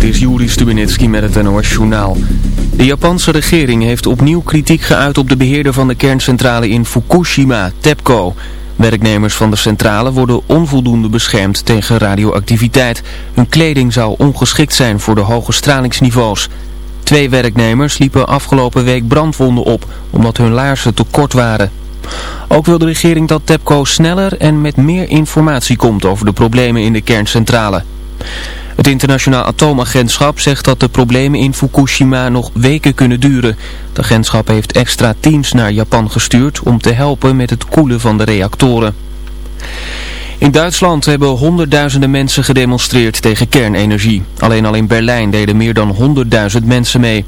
dit is Juri Stubenitski met het NOS-journaal. De Japanse regering heeft opnieuw kritiek geuit op de beheerder van de kerncentrale in Fukushima, TEPCO. Werknemers van de centrale worden onvoldoende beschermd tegen radioactiviteit. Hun kleding zou ongeschikt zijn voor de hoge stralingsniveaus. Twee werknemers liepen afgelopen week brandwonden op, omdat hun laarzen te kort waren. Ook wil de regering dat TEPCO sneller en met meer informatie komt over de problemen in de kerncentrale. Het internationaal atoomagentschap zegt dat de problemen in Fukushima nog weken kunnen duren. Het agentschap heeft extra teams naar Japan gestuurd om te helpen met het koelen van de reactoren. In Duitsland hebben honderdduizenden mensen gedemonstreerd tegen kernenergie. Alleen al in Berlijn deden meer dan honderdduizend mensen mee.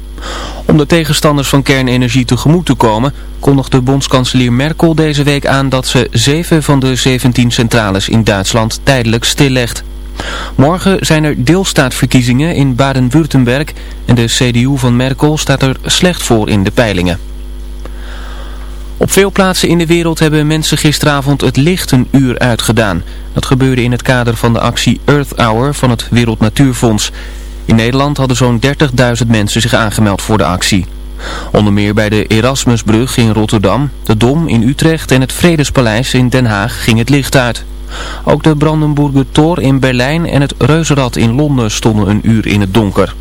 Om de tegenstanders van kernenergie tegemoet te komen, kondigde bondskanselier Merkel deze week aan dat ze zeven van de 17 centrales in Duitsland tijdelijk stillegt. Morgen zijn er deelstaatverkiezingen in Baden-Württemberg en de CDU van Merkel staat er slecht voor in de peilingen. Op veel plaatsen in de wereld hebben mensen gisteravond het licht een uur uitgedaan. Dat gebeurde in het kader van de actie Earth Hour van het Wereld Natuurfonds. In Nederland hadden zo'n 30.000 mensen zich aangemeld voor de actie. Onder meer bij de Erasmusbrug in Rotterdam, de Dom in Utrecht en het Vredespaleis in Den Haag ging het licht uit. Ook de Brandenburger Tor in Berlijn en het Reuzenrad in Londen stonden een uur in het donker.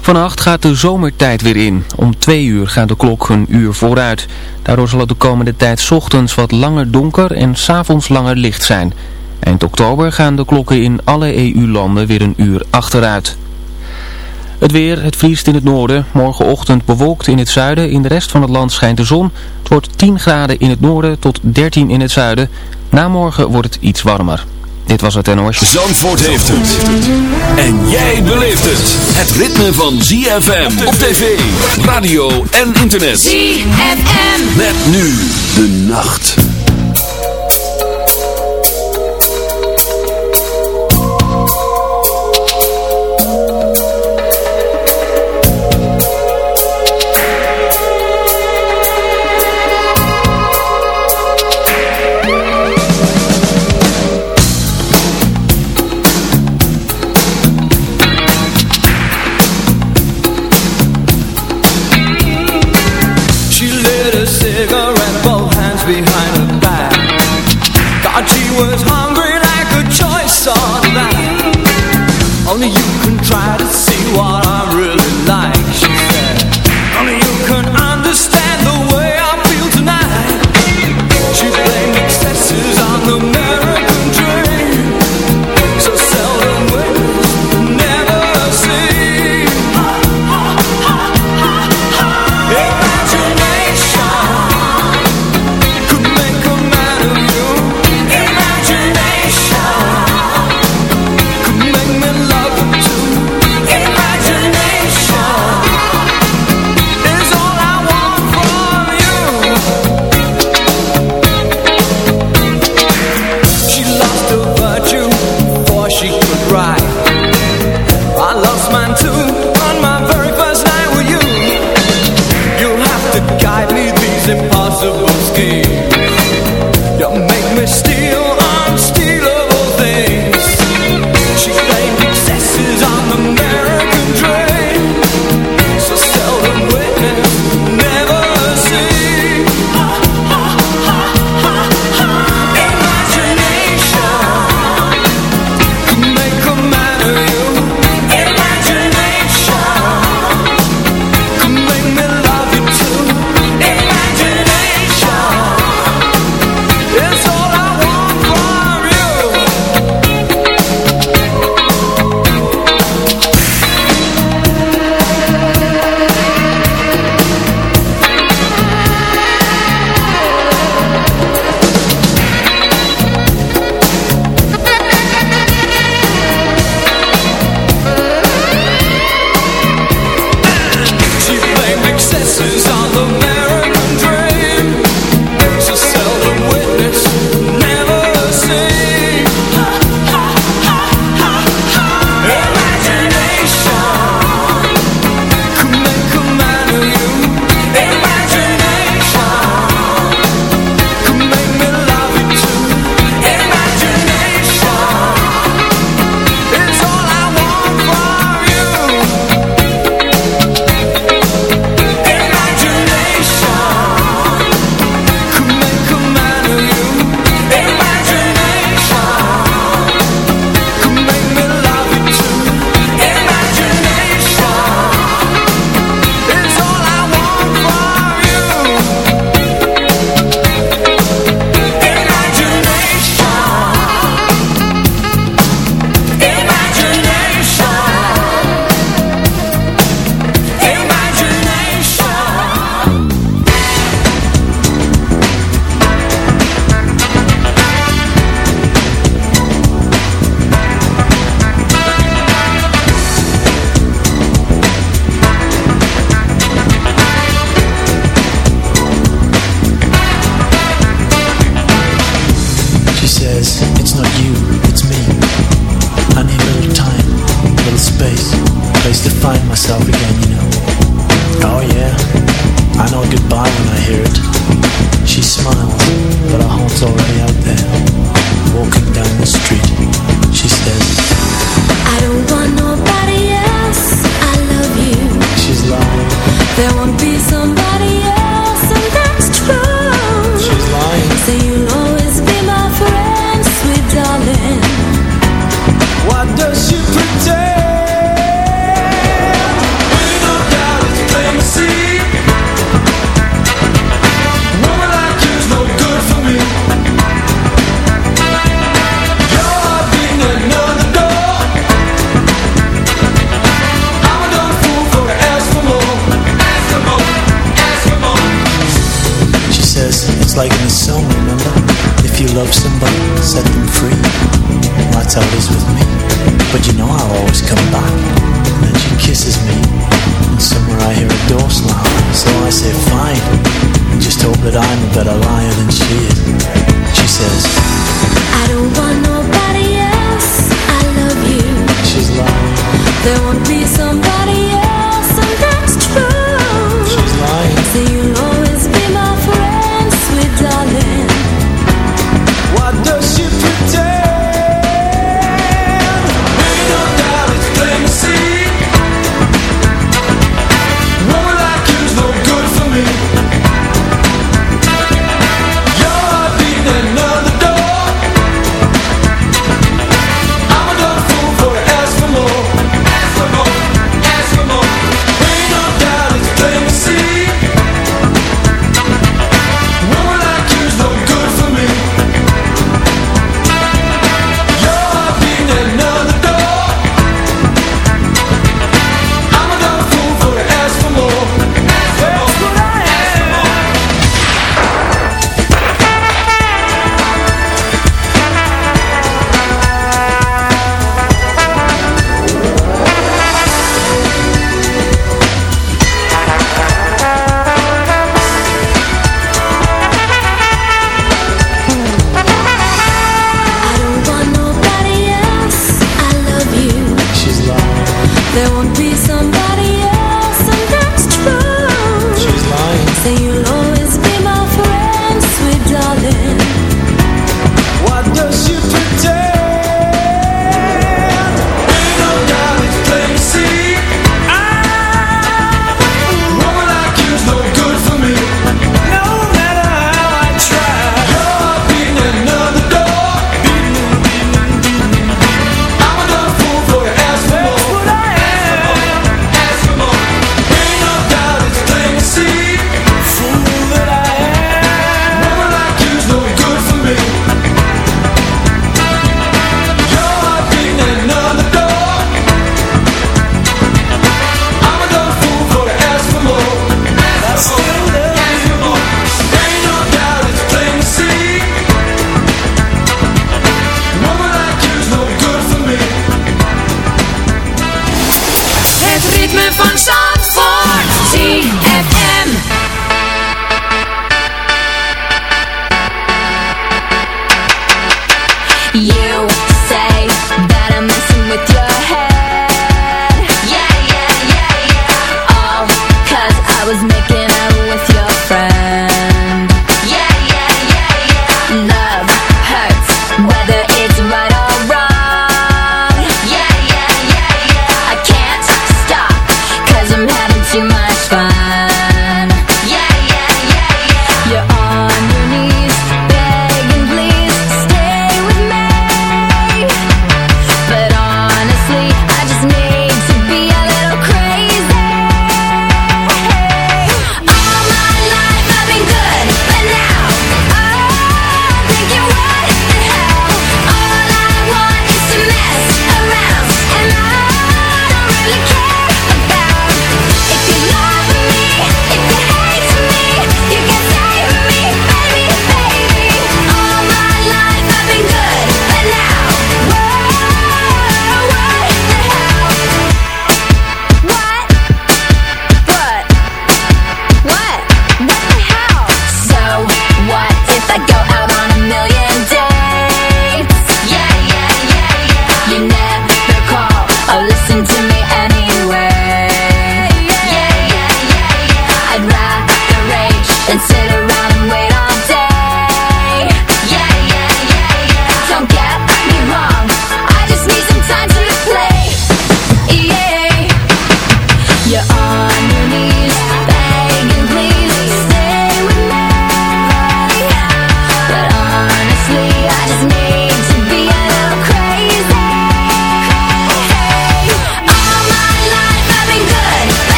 Vannacht gaat de zomertijd weer in. Om twee uur gaat de klok een uur vooruit. Daardoor zal het de komende tijd ochtends wat langer donker en s'avonds langer licht zijn. Eind oktober gaan de klokken in alle EU-landen weer een uur achteruit. Het weer, het vriest in het noorden. Morgenochtend bewolkt in het zuiden. In de rest van het land schijnt de zon. Het wordt 10 graden in het noorden tot 13 in het zuiden. Na morgen wordt het iets warmer. Dit was het NOS. Zandvoort heeft het. En jij beleeft het. Het ritme van ZFM op tv, radio en internet. ZFM. Met nu de nacht.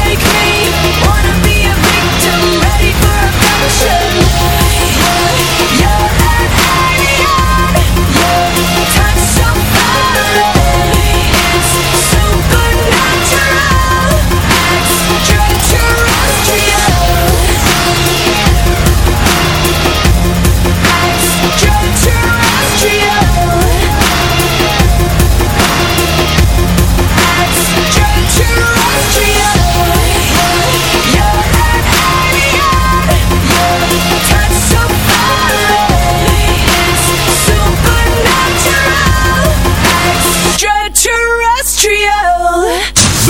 Take me, wanna be a victim, ready for a function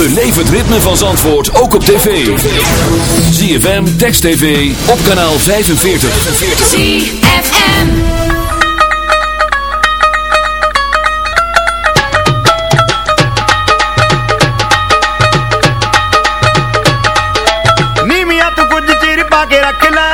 Beleef het ritme van Zandvoort ook op tv. ZFM, Text TV, op kanaal 45. ZFM ਨੀ ਮੀਆਂ ਤੂੰ ਕੁਝ ਚਿਰ ਪਾ ਕੇ ਰੱਖ ਲੈ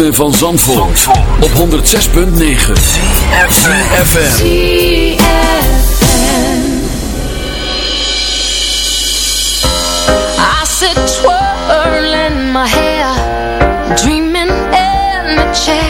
ritme van Zandvoort, op 106.9 FM. I sit twirling my hair, dreaming in the checkout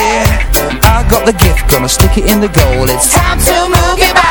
got the gift, gonna stick it in the goal. It's time to move your body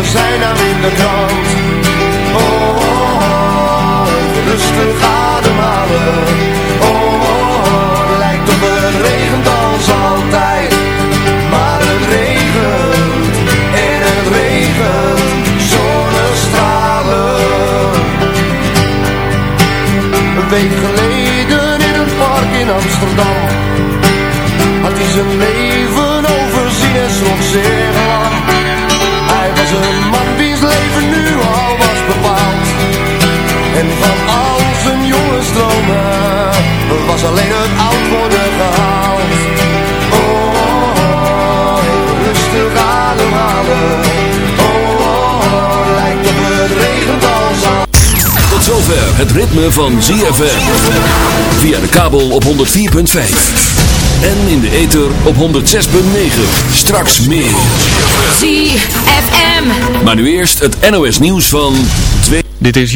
Zijn naam in de krant. Oh, oh, oh even rustig ademhalen. Oh, oh, oh, lijkt op het regent altijd. Maar het regent en het regent zonnestralen. Een week geleden in een park in Amsterdam Had hij zijn leven jonge stromen Was alleen het oud worden gehaald Oh, oh, oh, rustig ademhalen Oh, oh, oh, lijkt op het regent als al Tot zover het ritme van ZFM. Via de kabel op 104.5. En in de ether op 106.9. Straks meer. ZFM. Maar nu eerst het NOS nieuws van 2. Dit is